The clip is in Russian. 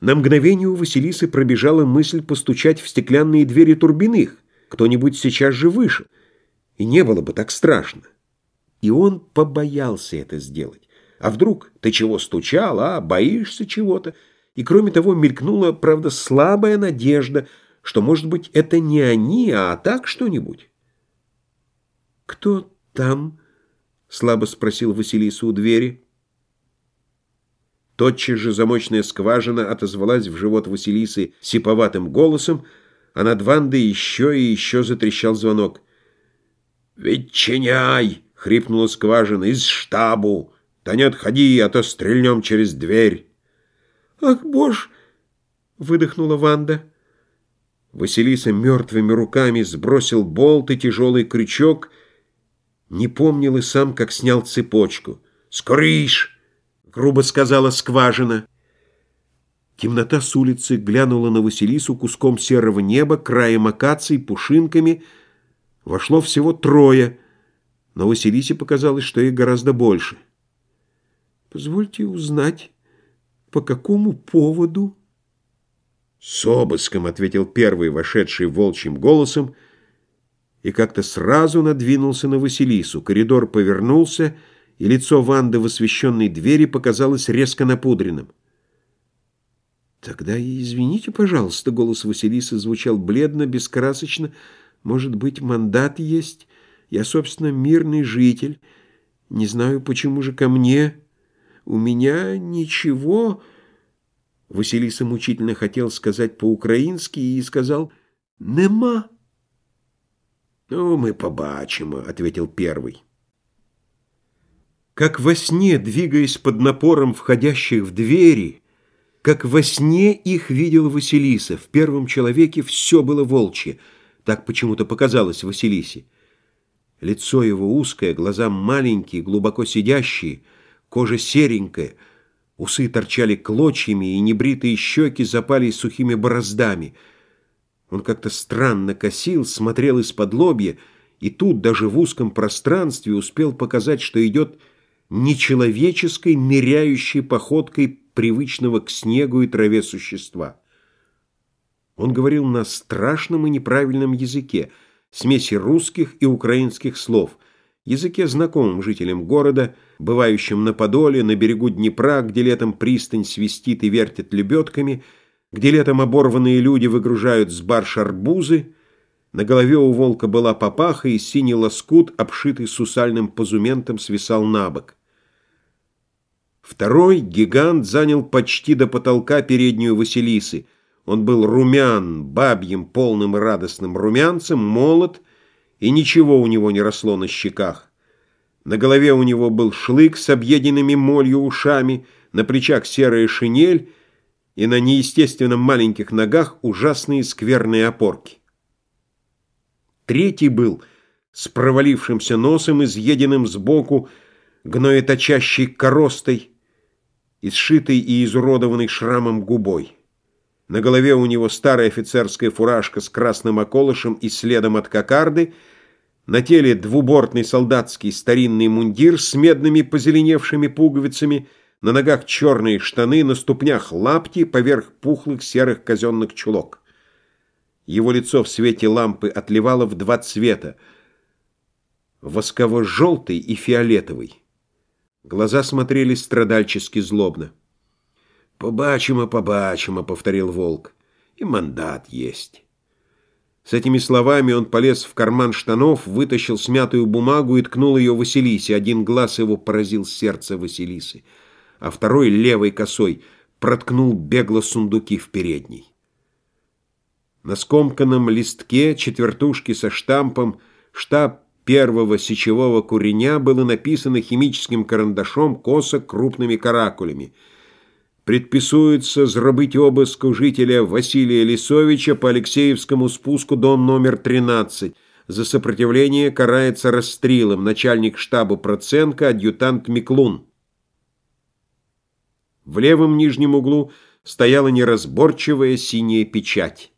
На мгновение у Василисы пробежала мысль постучать в стеклянные двери Турбиных. Кто-нибудь сейчас же вышел, и не было бы так страшно. И он побоялся это сделать. А вдруг ты чего стучал, а боишься чего-то? И кроме того мелькнула, правда, слабая надежда, что, может быть, это не они, а так что-нибудь. «Кто там?» — слабо спросил Василиса у двери. Тотчас же замочная скважина отозвалась в живот Василисы сиповатым голосом, а над Вандой еще и еще затрещал звонок. «Ветчиняй!» — хрипнула скважина. «Из штабу! Да не отходи, а то стрельнем через дверь!» «Ах, боже!» — выдохнула Ванда. Василиса мертвыми руками сбросил болт и тяжелый крючок, не помнил и сам, как снял цепочку. «Скоришь!» — грубо сказала скважина. Темнота с улицы глянула на Василису куском серого неба, краем акаций, пушинками. Вошло всего трое, но Василисе показалось, что их гораздо больше. «Позвольте узнать, по какому поводу?» «С обыском», — ответил первый, вошедший волчьим голосом, и как-то сразу надвинулся на Василису. Коридор повернулся — и лицо Ванды в освещенной двери показалось резко напудренным. «Тогда извините, пожалуйста», — голос Василисы звучал бледно, бескрасочно. «Может быть, мандат есть? Я, собственно, мирный житель. Не знаю, почему же ко мне. У меня ничего...» Василиса мучительно хотел сказать по-украински и сказал «нема». «Ну, мы побачимо», — ответил первый. Как во сне, двигаясь под напором входящих в двери, как во сне их видел Василиса, в первом человеке все было волчье, так почему-то показалось Василисе. Лицо его узкое, глаза маленькие, глубоко сидящие, кожа серенькая, усы торчали клочьями, и небритые щеки запали сухими бороздами. Он как-то странно косил, смотрел из-под лобья, и тут, даже в узком пространстве, успел показать, что идет нечеловеческой, ныряющей походкой привычного к снегу и траве существа. Он говорил на страшном и неправильном языке, смеси русских и украинских слов, языке знакомым жителям города, бывающим на Подоле, на берегу Днепра, где летом пристань свистит и вертит лебедками, где летом оборванные люди выгружают с барж арбузы, на голове у волка была папаха, и синий лоскут, обшитый сусальным позументом, свисал на бок. Второй гигант занял почти до потолка переднюю Василисы. Он был румян, бабьим, полным и радостным румянцем, молод, и ничего у него не росло на щеках. На голове у него был шлык с объеденными молью ушами, на плечах серая шинель, и на неестественно маленьких ногах ужасные скверные опорки. Третий был с провалившимся носом, изъеденным сбоку, гноеточащей коростой, и сшитой и изуродованной шрамом губой. На голове у него старая офицерская фуражка с красным околышем и следом от кокарды, на теле двубортный солдатский старинный мундир с медными позеленевшими пуговицами, на ногах черные штаны, на ступнях лапти поверх пухлых серых казенных чулок. Его лицо в свете лампы отливало в два цвета — восково-желтый и фиолетовый. Глаза смотрели страдальчески злобно. «Побачимо, побачимо», — повторил волк. «И мандат есть». С этими словами он полез в карман штанов, вытащил смятую бумагу и ткнул ее Василисе. Один глаз его поразил сердце Василисы, а второй, левой косой, проткнул бегло сундуки в передней. На скомканном листке четвертушки со штампом «Штаб первого сечевого куреня было написано химическим карандашом косо крупными каракулями. Предписуется зробить обыск у жителя Василия Лисовича по Алексеевскому спуску, дом номер 13. За сопротивление карается расстрелом начальник штаба Проценко, адъютант Миклун. В левом нижнем углу стояла неразборчивая синяя печать.